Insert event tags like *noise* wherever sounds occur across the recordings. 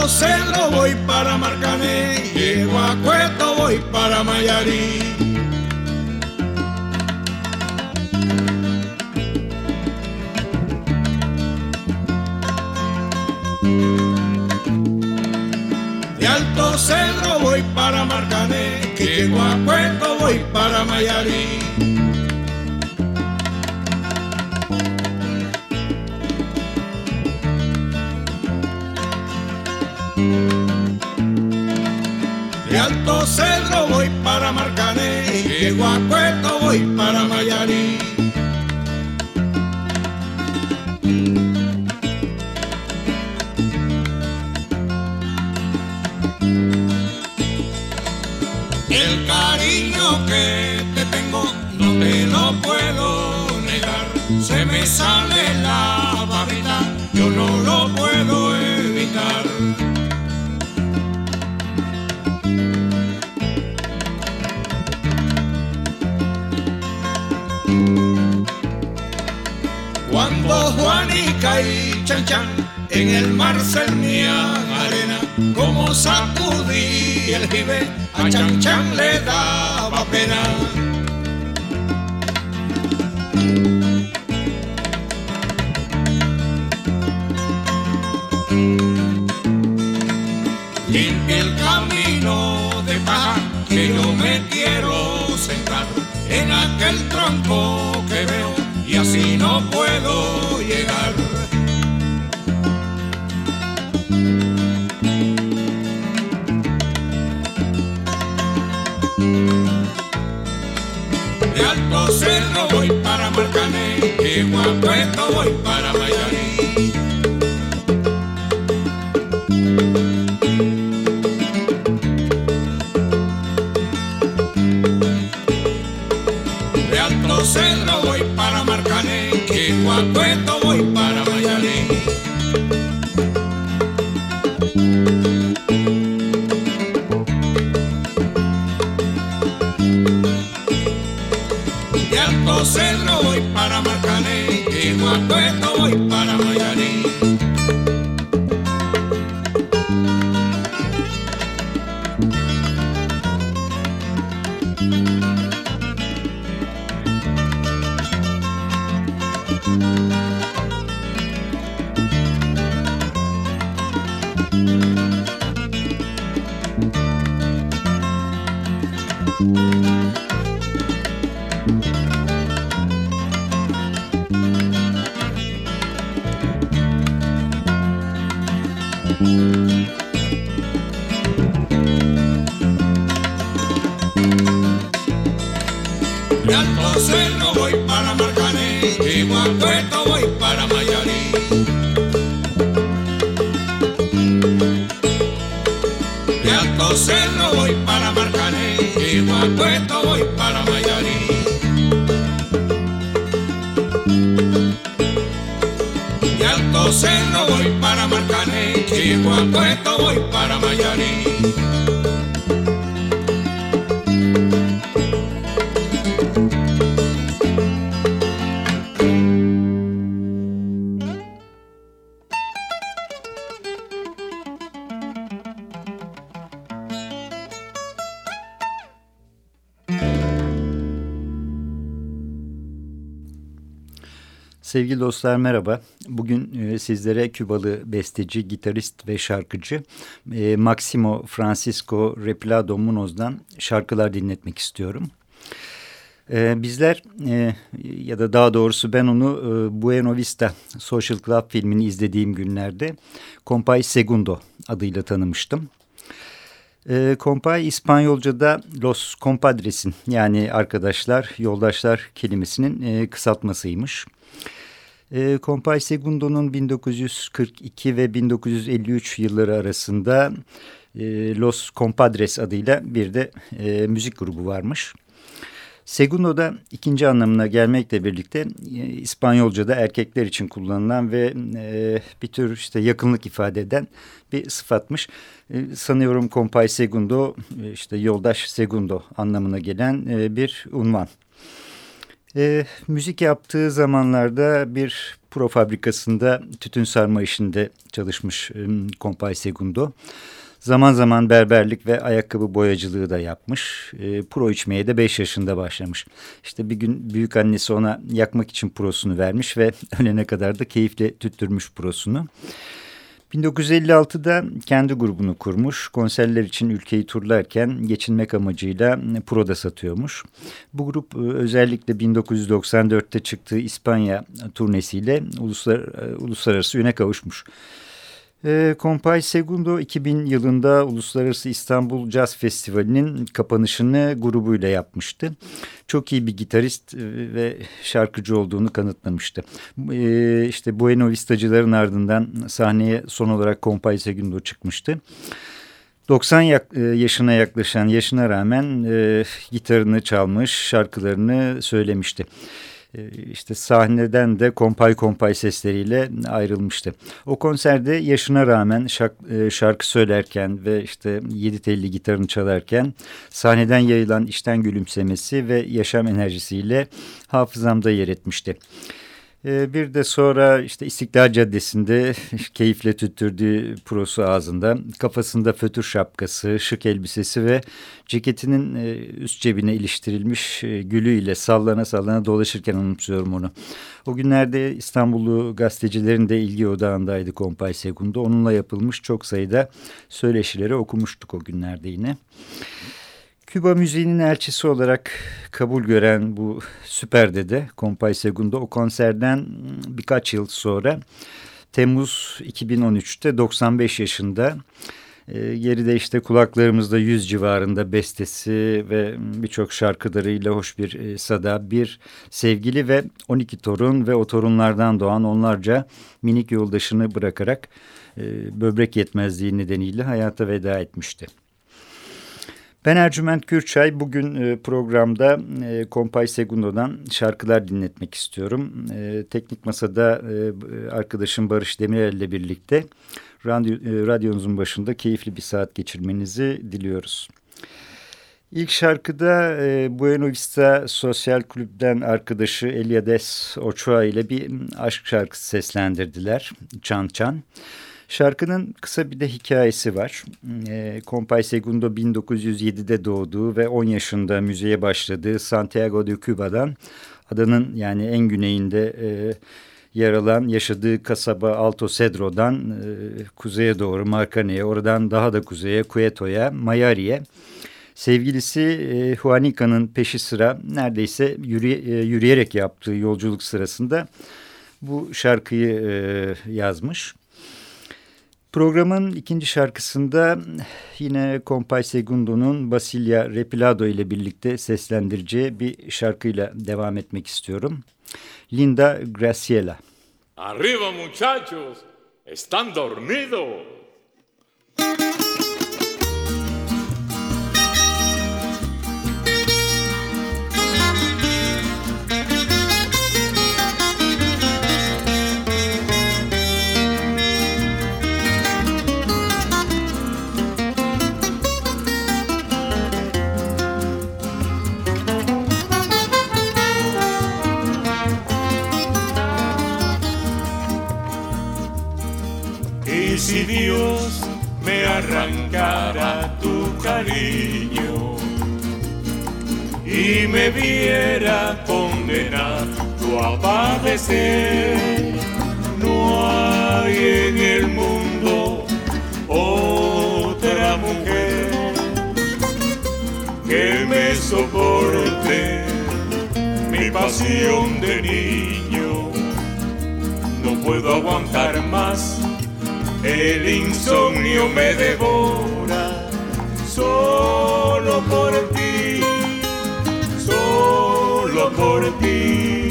De Alto Cedro voy para Marcané, llego a Cueto voy para Mayarí. Cedro voy para Marcané, llego a Puerto voy para Mayarí. Cedro voy para Marcané, llego a Puerto voy para Mayarí. que te tengo no te lo puedo negar. Se me sale la babita, yo no lo puedo Y Chan Chan en el mar se arena, como sacudí el jibe a Chan Chan le daba pena. Puesto voy para Mayarí. De Alto Cerro voy para Marcané, que Puesto voy para Mayarí. Cedro voy para my birthday. Sevgili dostlar merhaba. Bugün e, sizlere Kübalı besteci, gitarist ve şarkıcı e, Maximo Francisco Replado Munoz'dan şarkılar dinletmek istiyorum. Ee, bizler e, ya da daha doğrusu ben onu e, Buena Vista Social Club filmini izlediğim günlerde Compay Segundo adıyla tanımıştım. E, compay İspanyolca'da Los Compadres'in yani arkadaşlar, yoldaşlar kelimesinin e, kısaltmasıymış. E, Compay Segundo'nun 1942 ve 1953 yılları arasında e, Los Compadres adıyla bir de e, müzik grubu varmış. Segundo da ikinci anlamına gelmekle birlikte e, İspanyolca'da erkekler için kullanılan ve e, bir tür işte yakınlık ifade eden bir sıfatmış. E, sanıyorum compay segundo işte yoldaş segundo anlamına gelen bir unvan. E, müzik yaptığı zamanlarda bir pro fabrikasında tütün sarma işinde çalışmış e, compay segundo. Zaman zaman berberlik ve ayakkabı boyacılığı da yapmış. E, pro içmeye de 5 yaşında başlamış. İşte bir gün büyük annesi ona yakmak için prosunu vermiş ve ölene kadar da keyifle tüttürmüş prosunu. 1956'da kendi grubunu kurmuş. Konserler için ülkeyi turlarken geçinmek amacıyla Pro'da satıyormuş. Bu grup e, özellikle 1994'te çıktığı İspanya turnesiyle e, uluslararası üne kavuşmuş. E, Compay Segundo 2000 yılında Uluslararası İstanbul Jazz Festivali'nin kapanışını grubuyla yapmıştı. Çok iyi bir gitarist e, ve şarkıcı olduğunu kanıtlamıştı. E, işte Bueno Vistacıların ardından sahneye son olarak Compay Segundo çıkmıştı. 90 e, yaşına yaklaşan yaşına rağmen e, gitarını çalmış, şarkılarını söylemişti. Ee, işte sahneden de kompay kompay sesleriyle ayrılmıştı. O konserde yaşına rağmen e, şarkı söylerken ve işte yedi telli gitarını çalarken sahneden yayılan işten gülümsemesi ve yaşam enerjisiyle hafızamda yer etmişti. Ee, bir de sonra işte İstiklal Caddesi'nde *laughs* keyifle tüttürdüğü prosu ağzında, kafasında fötür şapkası, şık elbisesi ve ceketinin e, üst cebine iliştirilmiş e, gülüyle sallana sallana dolaşırken anımsıyorum onu. O günlerde İstanbullu gazetecilerin de ilgi odağındaydı Kompay Segundo. Onunla yapılmış çok sayıda söyleşileri okumuştuk o günlerde yine. Küba müziğinin elçisi olarak kabul gören bu süper dede Compay Segundo o konserden birkaç yıl sonra Temmuz 2013'te 95 yaşında e, geride işte kulaklarımızda yüz civarında bestesi ve birçok şarkılarıyla hoş bir e, sada, bir sevgili ve 12 torun ve o torunlardan doğan onlarca minik yoldaşını bırakarak e, böbrek yetmezliği nedeniyle hayata veda etmişti. Ben Ercüment Gürçay. Bugün e, programda e, Kompay Segundo'dan şarkılar dinletmek istiyorum. E, teknik Masa'da arkadaşım Barış Demirel ile birlikte radyo, radyonuzun başında keyifli bir saat geçirmenizi diliyoruz. İlk şarkıda e, Buena Vista Sosyal Kulüp'ten arkadaşı Eliades Ochoa ile bir aşk şarkısı seslendirdiler. Çan Çan. Çan. Şarkının kısa bir de hikayesi var. E, Compay Segundo 1907'de doğduğu ve 10 yaşında müziğe başladığı Santiago de Cuba'dan adanın yani en güneyinde e, yer alan yaşadığı kasaba Alto Cedro'dan e, kuzeye doğru Marcane'ye oradan daha da kuzeye Cueto'ya Mayari'ye sevgilisi e, Juanica'nın peşi sıra neredeyse yürüye, e, yürüyerek yaptığı yolculuk sırasında bu şarkıyı e, yazmış. Programın ikinci şarkısında yine Compay Segundo'nun Basilia Repilado ile birlikte seslendireceği bir şarkıyla devam etmek istiyorum. Linda Graciela. Arriba muchachos, están dormidos. Si Dios me arrancara tu cariño y me viera condenado a padecer, no hay en el mundo otra mujer que me soporte pasión de niño. No puedo aguantar más, el insomnio me devora. Solo por ti, solo por ti,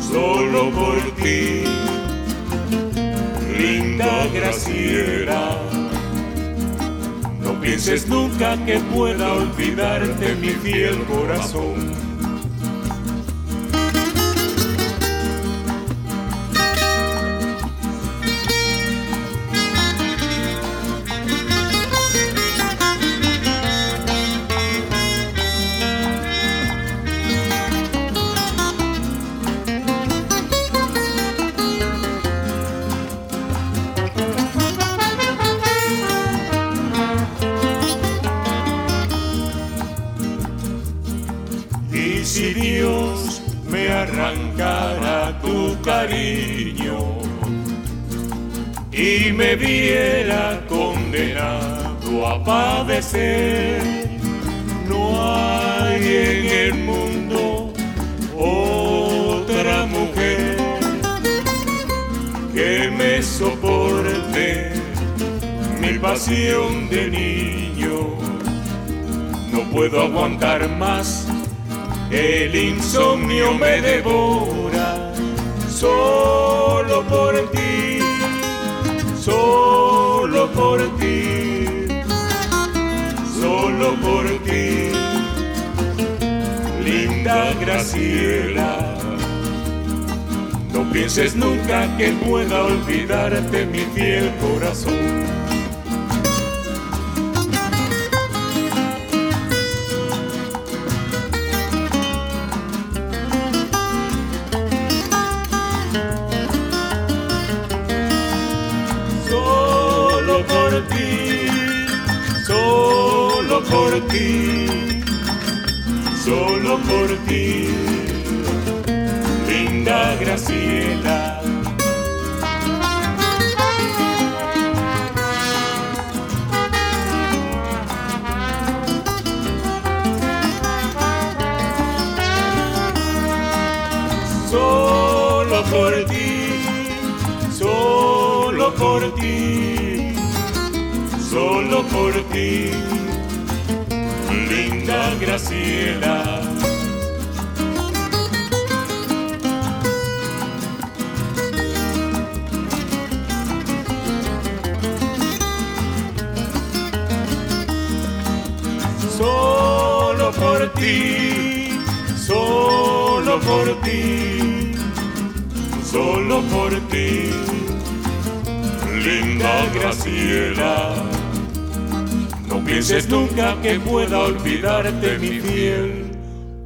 solo por ti, linda Graciela. No pienses nunca que pueda olvidarte mi fiel corazón. Que me soporte mi pasión de niño. No puedo aguantar más, el insomnio me devora solo por ti solo por ti, solo por ti, linda Graciela. No pienses nunca que pueda olvidarte mi fiel corazón. por ti, solo por ti, linda Graciela. Solo por ti, solo por ti, solo por ti linda Graciela. Solo por ti, solo por ti, solo por ti, linda Graciela. No pienses nunca que pueda olvidarte mi fiel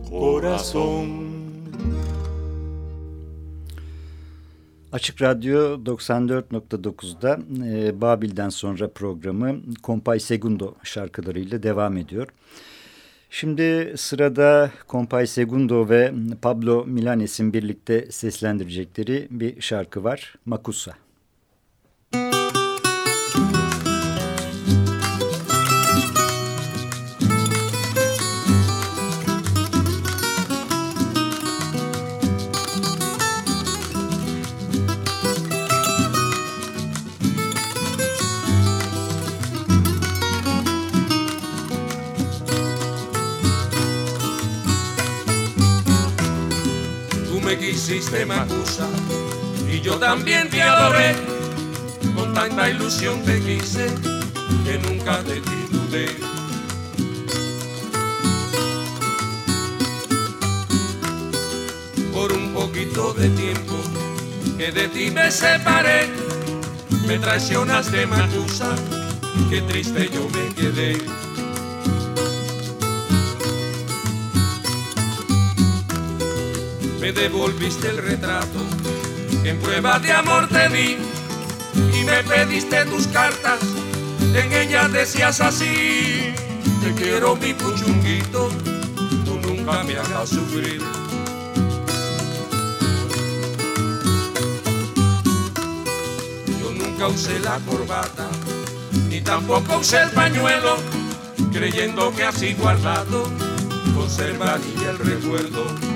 corazón. Açık Radyo 94.9'da e, Babil'den sonra programı Kompay Segundo şarkılarıyla devam ediyor. Şimdi sırada Kompay Segundo ve Pablo Milanes'in birlikte seslendirecekleri bir şarkı var. Makusa. Quisiste Macusa y yo también te adoré. Con tanta ilusión te quise que nunca te titulé. Por un poquito de tiempo que de ti me separé, me traicionaste Macusa, qué triste yo me quedé. Me devolviste el retrato. En prueba de amor te di y me pediste tus cartas, en ellas decías así, te quiero mi puchunguito, tú nunca me hagas sufrir. Yo nunca usé la corbata, ni tampoco usé el pañuelo, creyendo que así guardado conservaría el recuerdo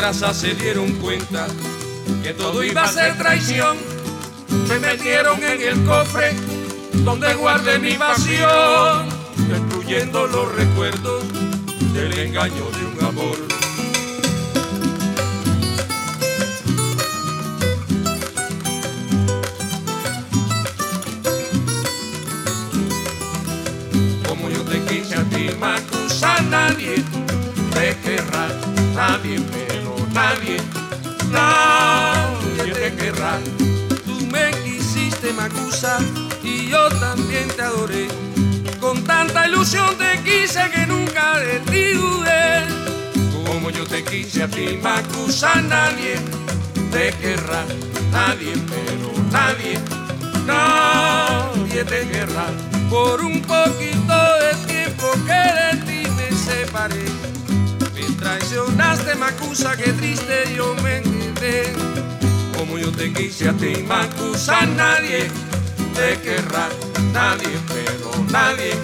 se dieron cuenta que todo iba a ser traición. Me metieron en el cofre donde guardé mi pasión, destruyendo los recuerdos del engaño de un amor. Como yo te quise a ti, Macusa, nadie te querrá, nadie, pero nadie, te querrá. Tú me quisiste, Macusa, y yo también te adoré. Con tanta ilusión te quise que nunca de ti dudé. Como yo te quise a ti, Macusa, nadie te querrá, nadie, pero nadie, nadie te querrá. Por un poquito de tiempo que de ti me separé. Traicionaste, Macusa, que triste yo me quedé. Como yo te quise a ti, Macusa, nadie te querrá, nadie, pero nadie,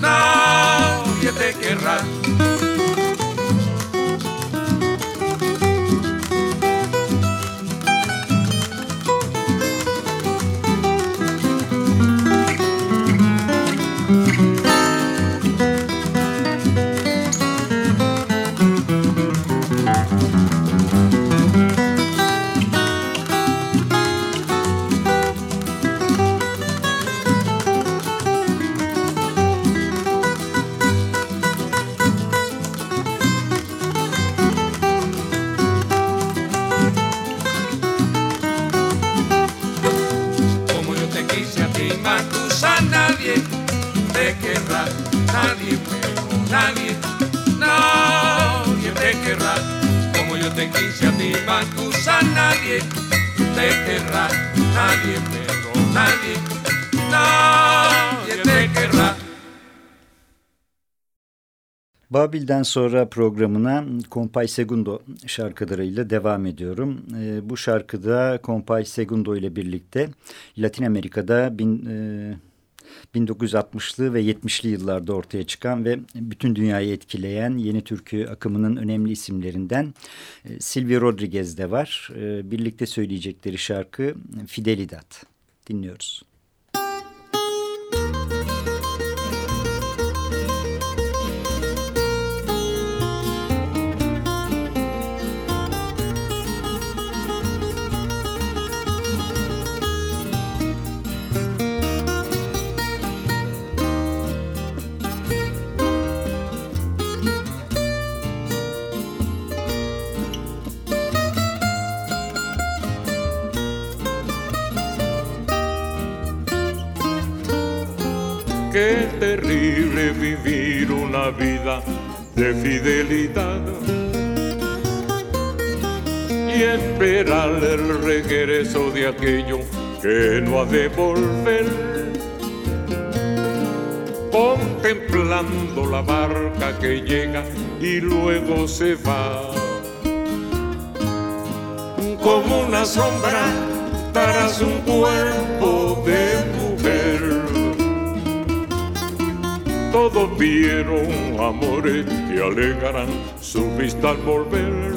nadie te querrá. Babil'den sonra programına Compay Segundo şarkılarıyla devam ediyorum. E, bu şarkıda Compay Segundo ile birlikte Latin Amerika'da bin, e, 1960'lı ve 70'li yıllarda ortaya çıkan ve bütün dünyayı etkileyen yeni türkü akımının önemli isimlerinden e, Silvio Rodriguez de var. E, birlikte söyleyecekleri şarkı Fidelidad. Dinliyoruz. Vida de fidelidad y esperar el regreso de aquello que no ha de volver. Contemplando la barca que llega y luego se va. Como una sombra tras un cuerpo todos vieron amores que alegarán su vista al volver.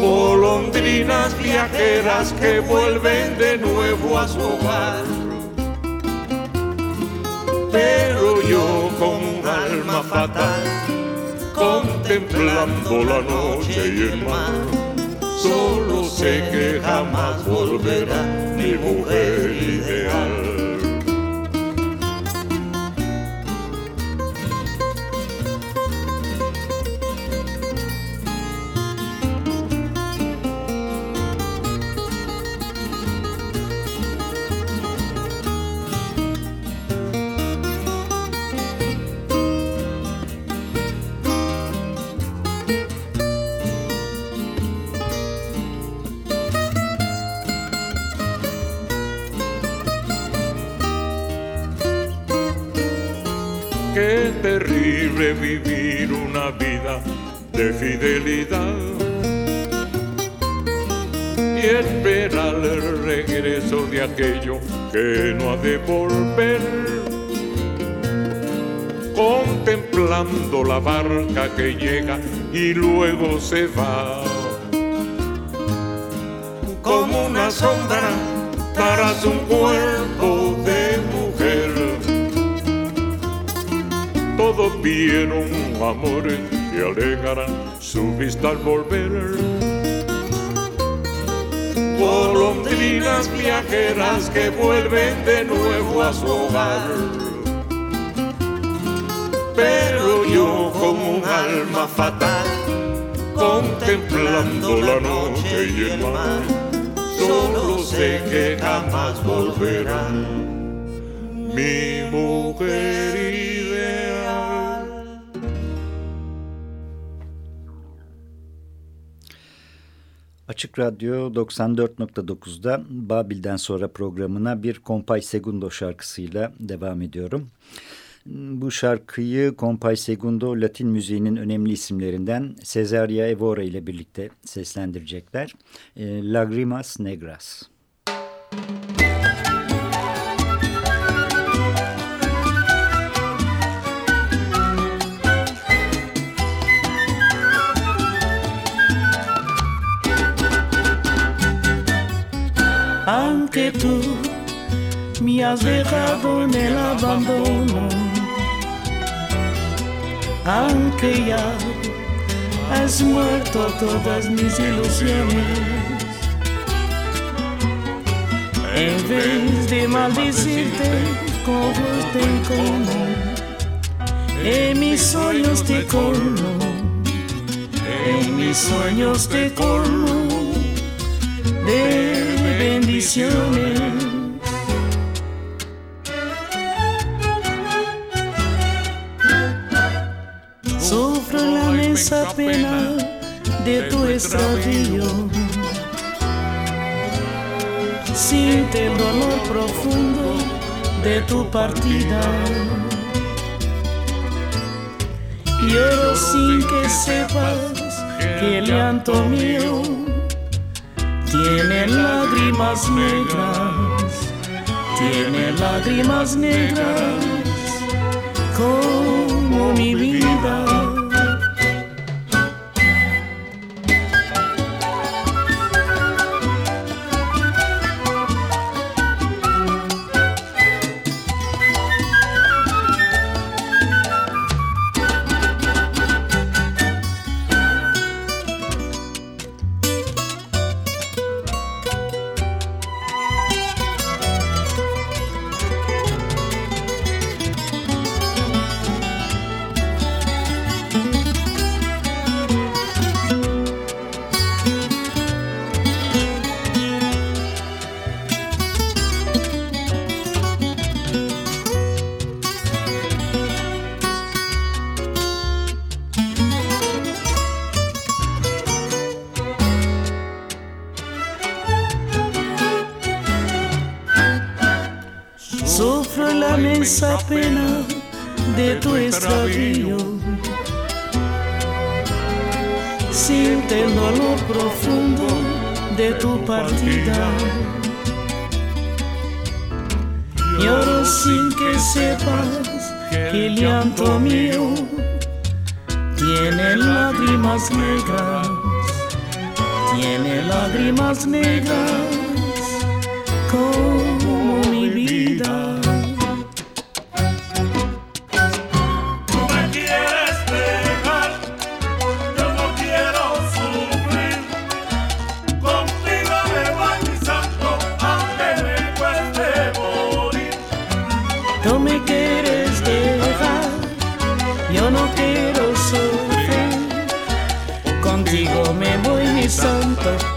Golondrinas viajeras que vuelven de nuevo a su hogar. Pero yo con un alma fatal, contemplando la noche y el mar, solo sé que jamás volverá mi mujer ideal. Terrible vivir una vida de fidelidad y esperar el regreso de aquello que no ha de volver. Contemplando la barca que llega y luego se va. Como una sombra tras un cuerpo Todos vieron amores que alegarán su vista al volver. Golondrinas viajeras que vuelven de nuevo a su hogar. Pero yo como un alma fatal, contemplando la noche y el mar, solo sé que jamás volverán mi mujer Açık Radyo 94.9'da Babil'den sonra programına bir Kompay Segundo şarkısıyla devam ediyorum. Bu şarkıyı Compay Segundo Latin müziğinin önemli isimlerinden Cesaria Evora ile birlikte seslendirecekler. E, Lagrimas Negras. Aunque tú me has dejado en el abandono aunque ya has muerto todas mis ilusiones. En vez de maldecirte, te como, en mis sueños te colmo, en mis sueños te colmo de bendiciones. esa pena de tu extravío. Siente el dolor profundo de tu partida. Lloro sin que sepas que el llanto mío tiene lágrimas negras, tiene lágrimas negras como mi vida. Partida. Lloro sin que sepas que el llanto mío tiene lágrimas negras, tiene lágrimas negras yo no quiero sufrir. Contigo me voy, mi santo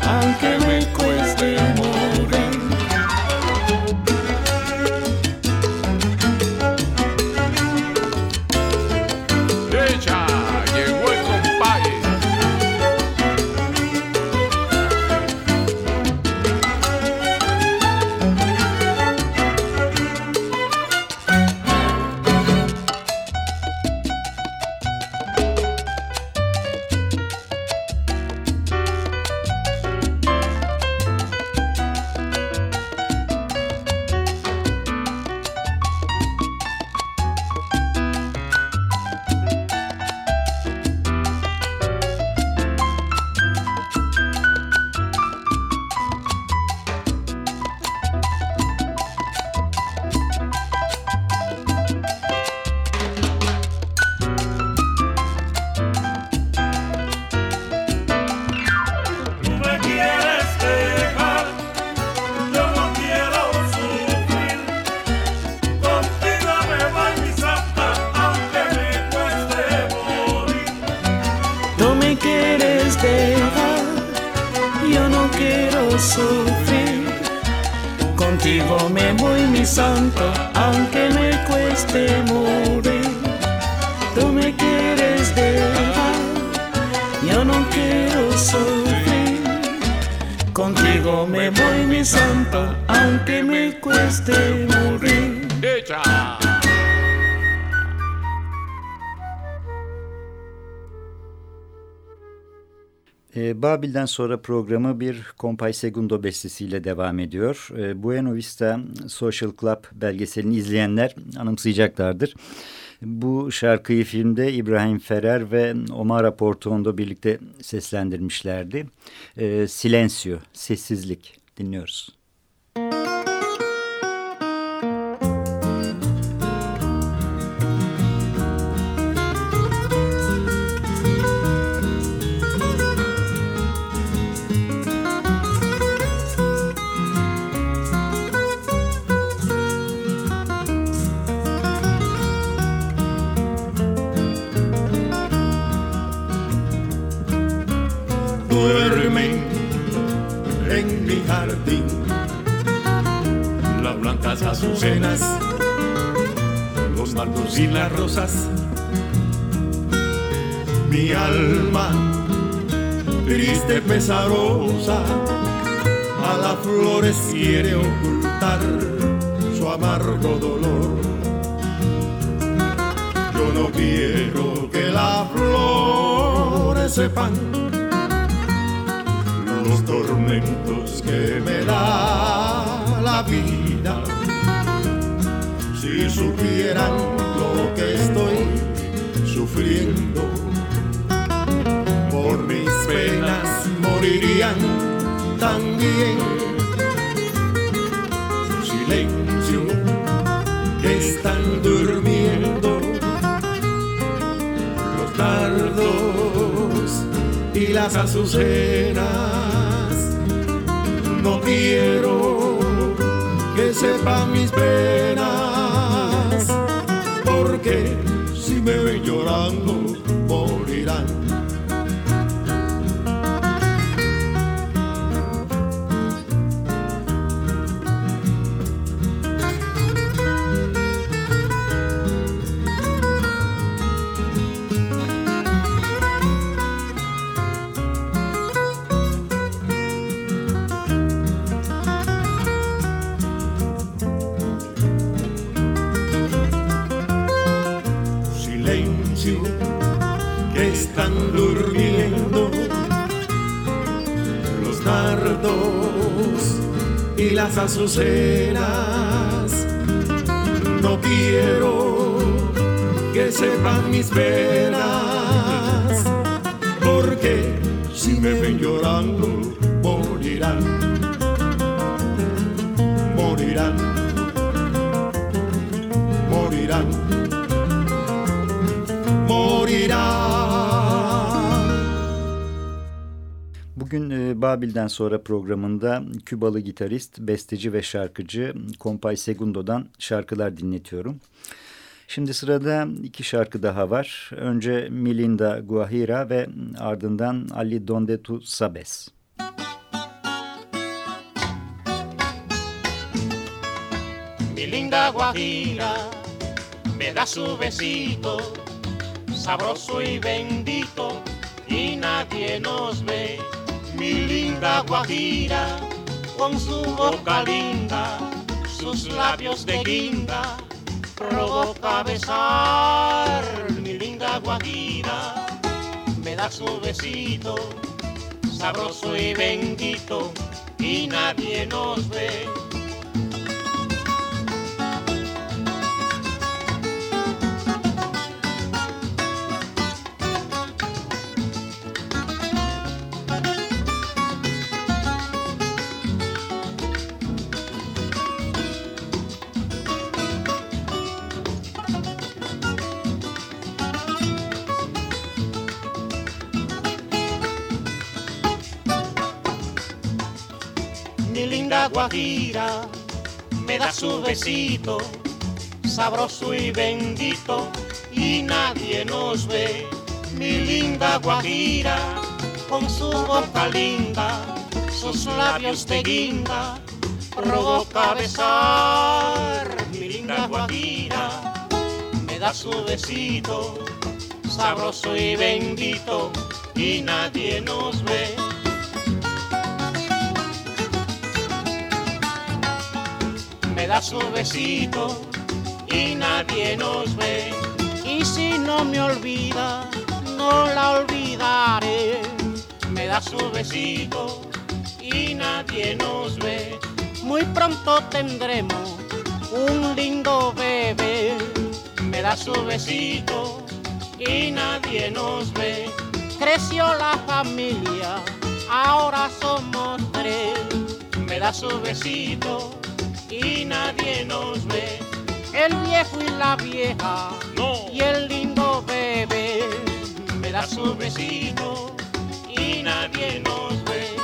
Contigo me voy, mi santo, aunque me cueste morir. E, Babil'den sonra programı bir Compay Segundo bestesiyle devam ediyor. E, Buena Vista Social Club belgeselini izleyenler anımsayacaklardır. Bu şarkıyı filmde İbrahim Ferrer ve Omar Portondo birlikte seslendirmişlerdi. E, Silencio, sessizlik dinliyoruz. Y las rosas. Mi alma, triste, pesarosa, a las flores quiere ocultar su amargo dolor. Yo no quiero que las flores sepan los tormentos que me da la vida si supieran las azucenas. No quiero que sepan mis penas porque si me ven llorando morirán. No quiero que sepan mis penas, porque si me ven llorando, morirán, Bugün e, Babil'den sonra programında Kübalı gitarist, besteci ve şarkıcı Compay Segundo'dan şarkılar dinletiyorum. Şimdi sırada iki şarkı daha var. Önce Milinda Guajira ve ardından Ali Donde Tu Sabes. Mi linda Guajira me da su besito, sabroso y bendito, y nadie nos ve. Mi linda Guajira, con su boca linda, sus labios de guinda, provoca besar mi linda Guajira, me da su besito, sabroso y bendito, y nadie nos ve Guajira me da su besito, sabroso y bendito, y nadie nos ve. Mi linda Guajira con su boca linda, sus labios de guinda, provoca besar mi linda guajira, me da su besito, sabroso y bendito, y nadie nos ve. Me da su besito y nadie nos ve. Y si no me olvida, no la olvidaré. Me da su besito y nadie nos ve. Muy pronto tendremos un lindo bebé. Me da su besito y nadie nos ve. Creció la familia, ahora somos tres. Me da su besito y nadie nos ve. El viejo y la vieja y el lindo bebé me da su besito y nadie nos ve.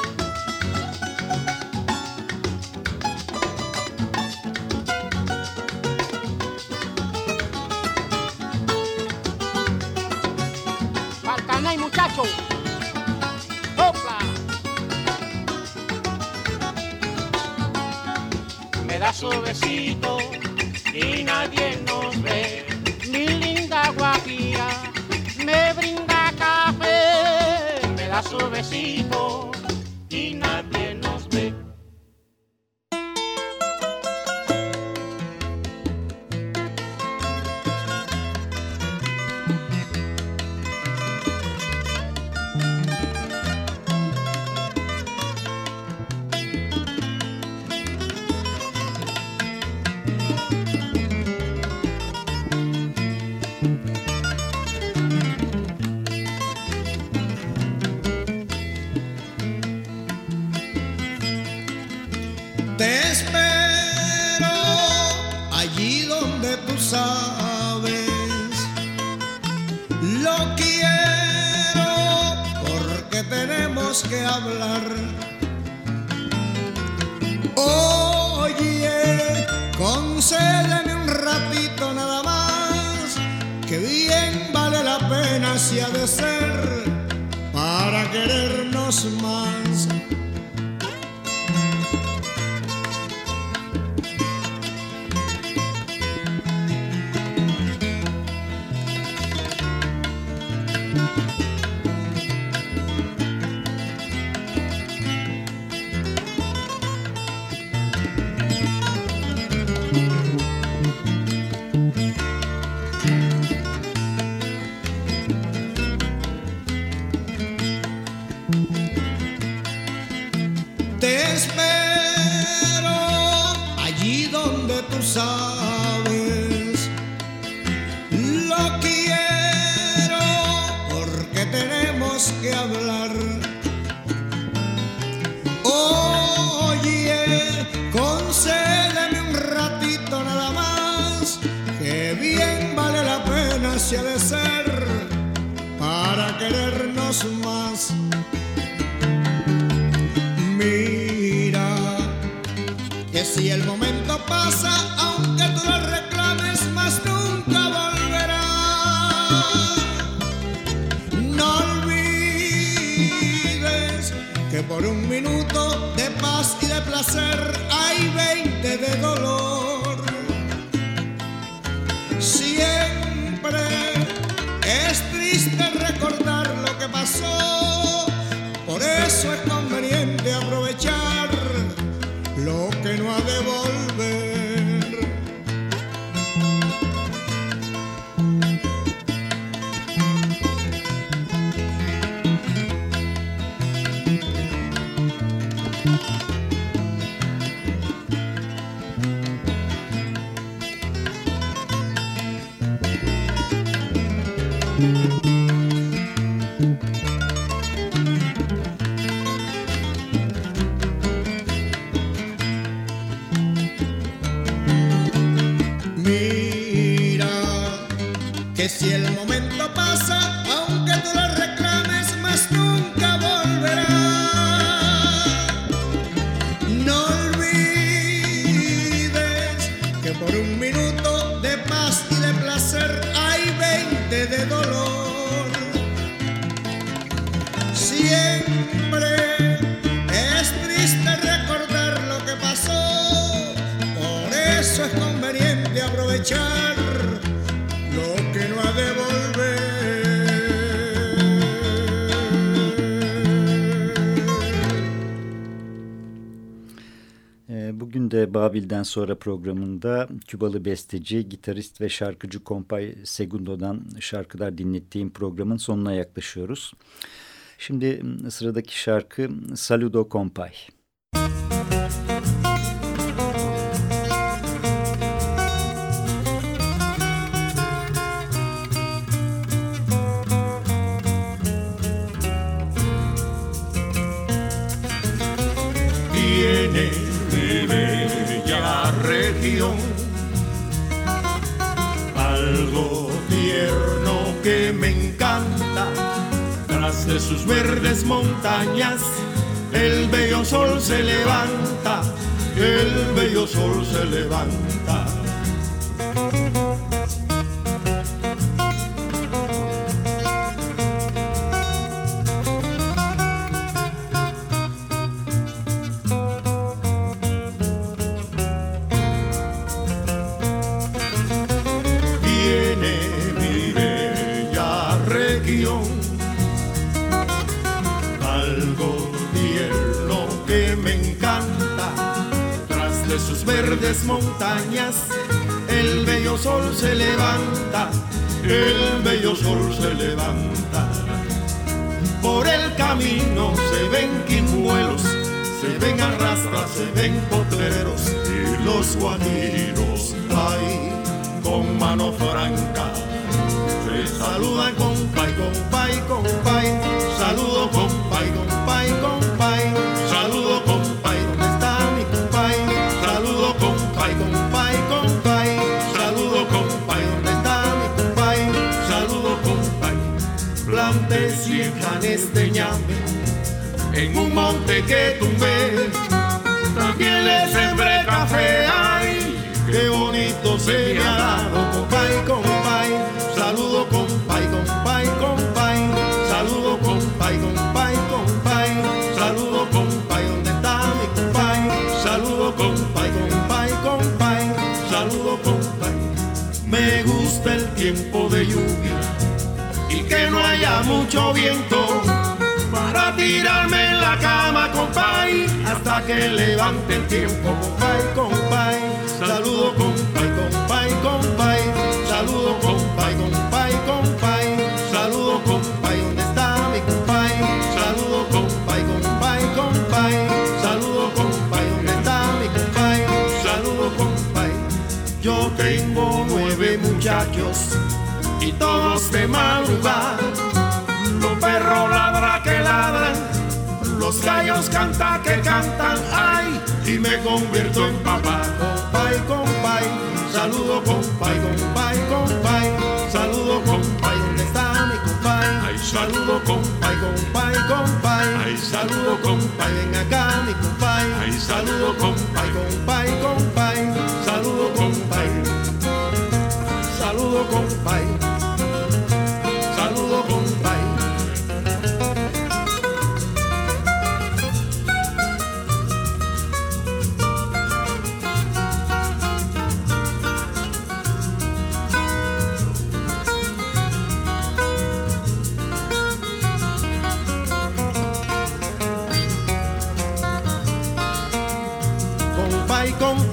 Falcanay muchacho. Hopla. Da su besito y nadie nos ve. Mi linda guajira me brinda café, me da su bien vale la pena si ha de ser para querernos más. Mira, que si el momento pasa, aunque tú lo reclames, más nunca volverá. No olvides que por un minuto de paz y de placer hay 20 de dolor. Babil'den sonra programında Kübalı besteci, gitarist ve şarkıcı Kompay Segundo'dan şarkılar dinlettiğim programın sonuna yaklaşıyoruz. Şimdi sıradaki şarkı Saludo Kompay. algo De sus verdes montañas, el bello sol se levanta, el bello sol se levanta. Verdes montañas, el bello sol se levanta, el bello sol se levanta. Por el camino se ven quimbuelos, se ven arrastras, se ven potreros y los guajiros ahí con mano franca. Se saludan con pay, con pay, con pay, saludo con pay, con en un monte que tumbé. También le sembré café, ay, qué bonito se me ha dado, compay, compay. Saludo, compay, compay, compay. Saludo, compay, compay, compay. Saludo, compay, ¿dónde está mi compay? Saludo, compay, compay, compay. Saludo, compay. Me gusta el tiempo de lluvia que no haya mucho viento para tirarme en la cama, compay, hasta que levante el tiempo, compay, compay. Saludo, compay, compay, compay. Saludo, compay, compay, compay. Saludo, compay, ¿dónde está mi compay? Saludo, compay, compay, compay. Saludo, compay, ¿dónde está mi compay? Saludo, compay. Yo tengo nueve muchachos y todos de madrugada. Los perros ladra que ladran, los gallos canta que cantan, ay, y me convierto en papá. Compay, compay, saludo compay, compay, compay, saludo compay, ¿dónde está mi compay? Ay, saludo compay, compay, compay, ay, saludo compay, ven acá mi compay, ay, saludo compay, compay, compay, saludo compay, saludo compay.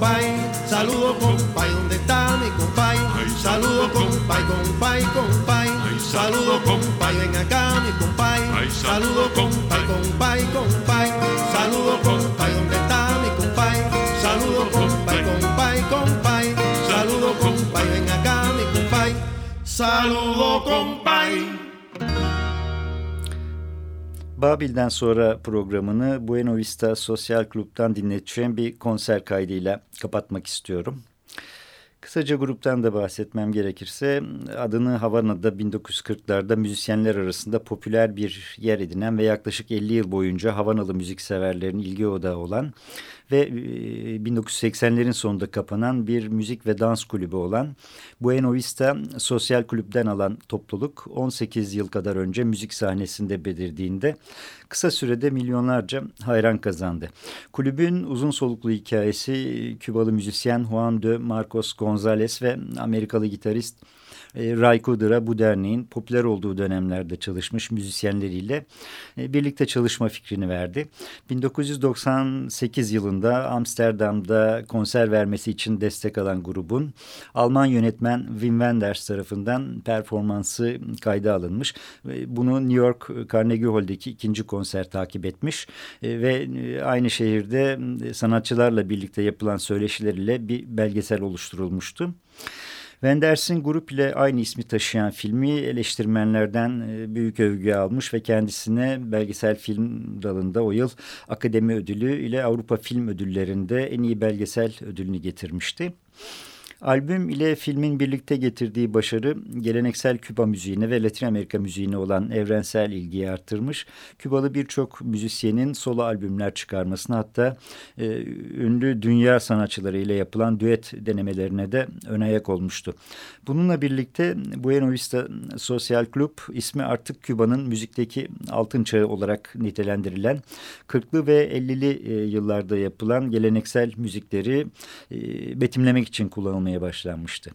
Saludo compay, ¿dónde está mi compay? Saludo compay, compay, compay. Saludo compay, ven acá mi compay. Saludo compay, compay, compay. Saludo compay, ¿dónde está mi compay? Saludo compay, compay, compay. Saludo compay, ven acá mi compay. Saludo compay. Babil'den sonra programını Buena Vista Sosyal Klub'dan dinleteceğim bir konser kaydıyla kapatmak istiyorum. Kısaca gruptan da bahsetmem gerekirse adını Havana'da 1940'larda müzisyenler arasında popüler bir yer edinen ve yaklaşık 50 yıl boyunca Havanalı müzikseverlerin ilgi odağı olan ve 1980'lerin e, sonunda kapanan bir müzik ve dans kulübü olan Buena Vista Sosyal Kulüp'ten alan topluluk 18 yıl kadar önce müzik sahnesinde belirdiğinde kısa sürede milyonlarca hayran kazandı. Kulübün uzun soluklu hikayesi Kübalı müzisyen Juan de Marcos Gonzalez ve Amerikalı gitarist e, Ray Kudra bu derneğin popüler olduğu dönemlerde çalışmış müzisyenleriyle e, birlikte çalışma fikrini verdi. 1998 yılında Amsterdam'da konser vermesi için destek alan grubun Alman yönetmen Wim Wenders tarafından performansı kayda alınmış. Bunu New York Carnegie Hall'deki ikinci konser takip etmiş e, ve e, aynı şehirde sanatçılarla birlikte yapılan söyleşiler ile bir belgesel oluşturulmuştu. Wenders'in grup ile aynı ismi taşıyan filmi eleştirmenlerden e, büyük övgü almış ve kendisine belgesel film dalında o yıl Akademi Ödülü ile Avrupa Film Ödülleri'nde en iyi belgesel ödülünü getirmişti. Albüm ile filmin birlikte getirdiği başarı geleneksel Küba müziğine ve Latin Amerika müziğine olan evrensel ilgiyi arttırmış. Kübalı birçok müzisyenin solo albümler çıkarmasına hatta e, ünlü dünya sanatçıları ile yapılan düet denemelerine de ön ayak olmuştu. Bununla birlikte Buena Vista Sosyal Club ismi artık Küba'nın müzikteki altın çağı olarak nitelendirilen 40'lı ve 50'li e, yıllarda yapılan geleneksel müzikleri e, betimlemek için kullanılmaya yapılmaya başlanmıştı.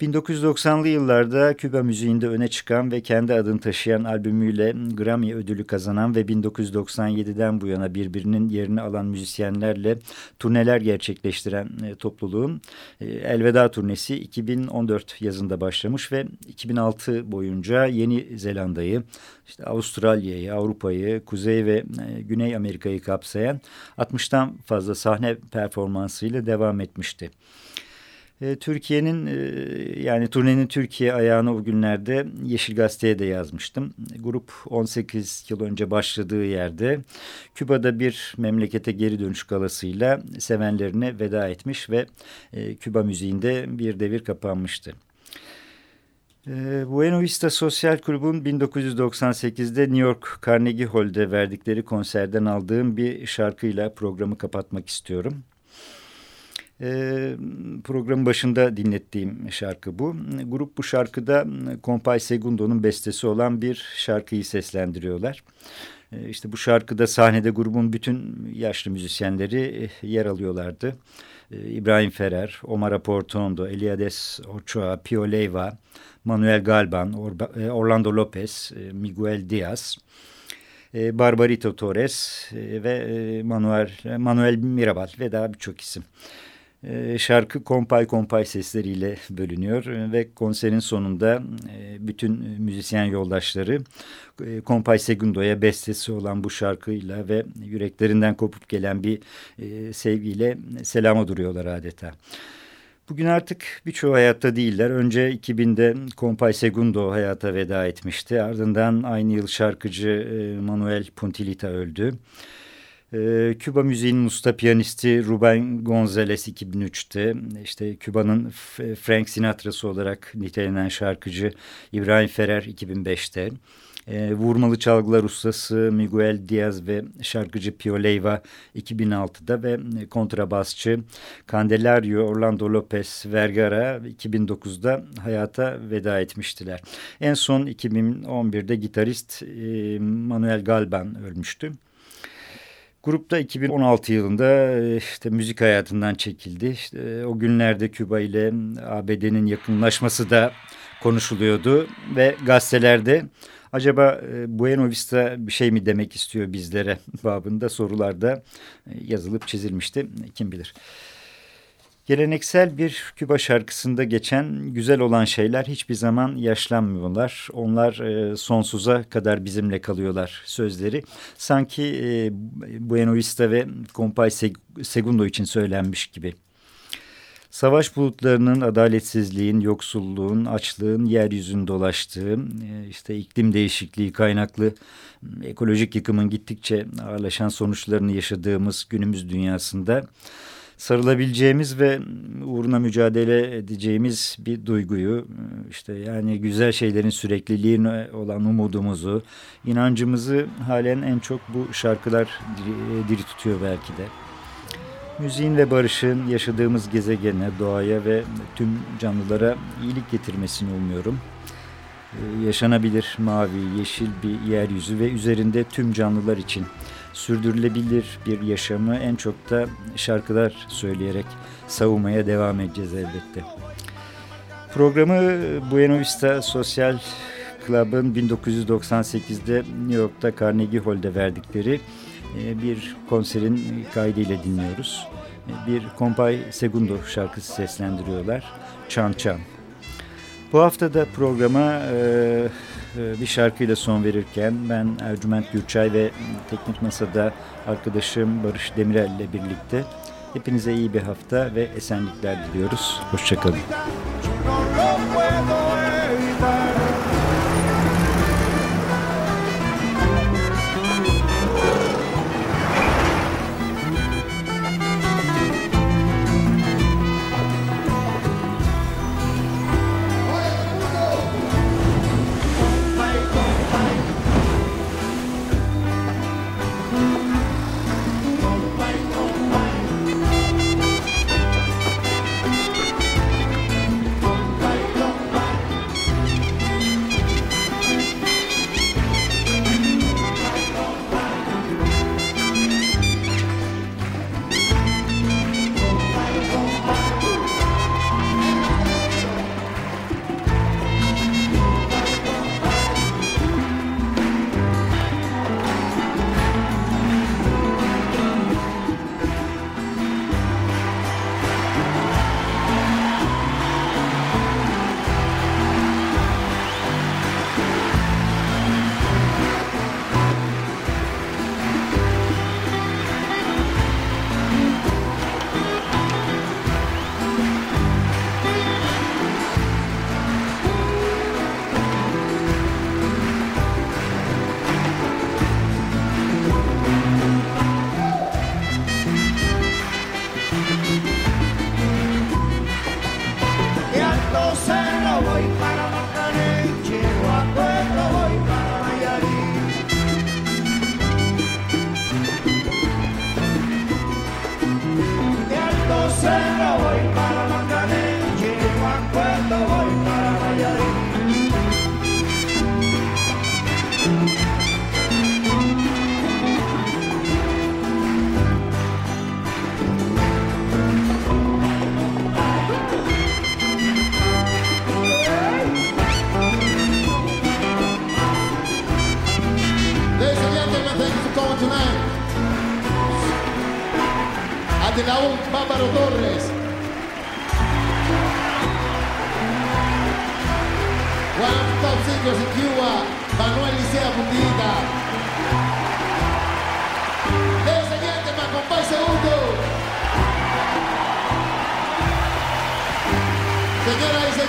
1990'lı yıllarda Küba müziğinde öne çıkan ve kendi adını taşıyan albümüyle Grammy ödülü kazanan ve 1997'den bu yana birbirinin yerini alan müzisyenlerle turneler gerçekleştiren e, topluluğun e, Elveda turnesi 2014 yazında başlamış ve 2006 boyunca Yeni Zelanda'yı, işte Avustralya'yı, Avrupa'yı, Kuzey ve e, Güney Amerika'yı kapsayan 60'tan fazla sahne performansıyla devam etmişti. E, Türkiye'nin e, yani turnenin Türkiye ayağını o günlerde Yeşil Gazete'ye de yazmıştım. Grup 18 yıl önce başladığı yerde Küba'da bir memlekete geri dönüş galasıyla sevenlerine veda etmiş ve e, Küba müziğinde bir devir kapanmıştı. Buena Vista Sosyal Kulübü'nün 1998'de New York Carnegie Hall'de verdikleri konserden aldığım bir şarkıyla programı kapatmak istiyorum. Programın başında dinlettiğim şarkı bu. Grup bu şarkıda Compay Segundo'nun bestesi olan bir şarkıyı seslendiriyorlar. İşte bu şarkıda sahnede grubun bütün yaşlı müzisyenleri e, yer alıyorlardı. İbrahim Ferrer, Omar Aportondo, Eliades Ochoa, Pio Leiva, Manuel Galban, e, Orlando Lopez, Miguel Diaz... Barbarito Torres ve Manuel, Manuel Mirabal ve daha birçok isim. Ee, şarkı kompay kompay sesleriyle bölünüyor ve konserin sonunda e, bütün müzisyen yoldaşları e, kompay segundoya bestesi olan bu şarkıyla ve yüreklerinden kopup gelen bir e, sevgiyle selama duruyorlar adeta. Bugün artık birçoğu hayatta değiller. Önce 2000'de Compay Segundo hayata veda etmişti. Ardından aynı yıl şarkıcı Manuel Puntilita öldü. Ee, Küba müziğinin usta piyanisti Ruben Gonzalez 2003'te işte Küba'nın Frank Sinatra'sı olarak nitelenen şarkıcı İbrahim Ferrer 2005'te e, vurmalı çalgılar ustası Miguel Diaz ve şarkıcı Pio Leiva 2006'da ve kontrabasçı Candelario Orlando Lopez Vergara 2009'da hayata veda etmiştiler. En son 2011'de gitarist e, Manuel Galban ölmüştü. Grupta 2016 yılında e, işte müzik hayatından çekildi. İşte e, o günlerde Küba ile ABD'nin yakınlaşması da konuşuluyordu ve gazetelerde acaba e, Bueno Vista bir şey mi demek istiyor bizlere *laughs* babında sorularda yazılıp çizilmişti. Kim bilir. Geleneksel bir Küba şarkısında geçen güzel olan şeyler hiçbir zaman yaşlanmıyorlar. Onlar e, sonsuza kadar bizimle kalıyorlar sözleri. Sanki e, Bueno Vista ve Compay Segundo için söylenmiş gibi. Savaş bulutlarının adaletsizliğin, yoksulluğun, açlığın yeryüzünde dolaştığı, e, işte iklim değişikliği kaynaklı ekolojik yıkımın gittikçe ağırlaşan sonuçlarını yaşadığımız günümüz dünyasında sarılabileceğimiz ve uğruna mücadele edeceğimiz bir duyguyu işte yani güzel şeylerin sürekliliğine olan umudumuzu, inancımızı halen en çok bu şarkılar diri, diri tutuyor belki de. Müziğin ve barışın yaşadığımız gezegene, doğaya ve tüm canlılara iyilik getirmesini umuyorum. Ee, yaşanabilir mavi, yeşil bir yeryüzü ve üzerinde tüm canlılar için sürdürülebilir bir yaşamı en çok da şarkılar söyleyerek savunmaya devam edeceğiz elbette. Programı Buena Vista Sosyal Club'ın 1998'de New York'ta Carnegie Hall'de verdikleri e, bir konserin kaydıyla dinliyoruz. E, bir Kompay Segundo şarkısı seslendiriyorlar. Çan Çan. Bu hafta da programa e, bir şarkıyla son verirken ben Ercüment Gürçay ve Teknik Masa'da arkadaşım Barış Demirel ile birlikte hepinize iyi bir hafta ve esenlikler diliyoruz. Hoşçakalın.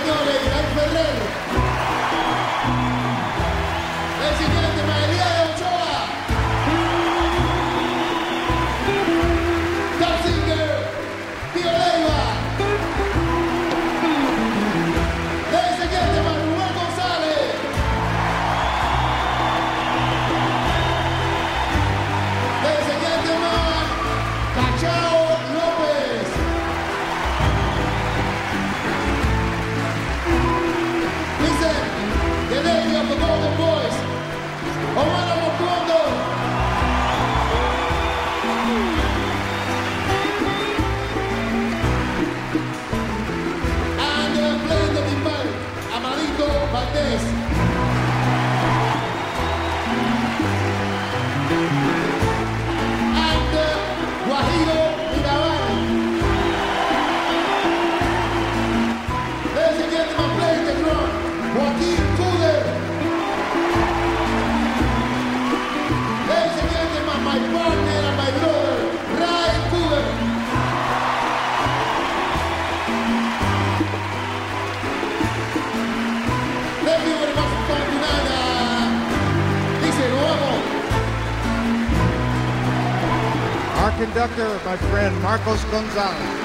Victory! Conductor, my friend Marcos Gonzalez.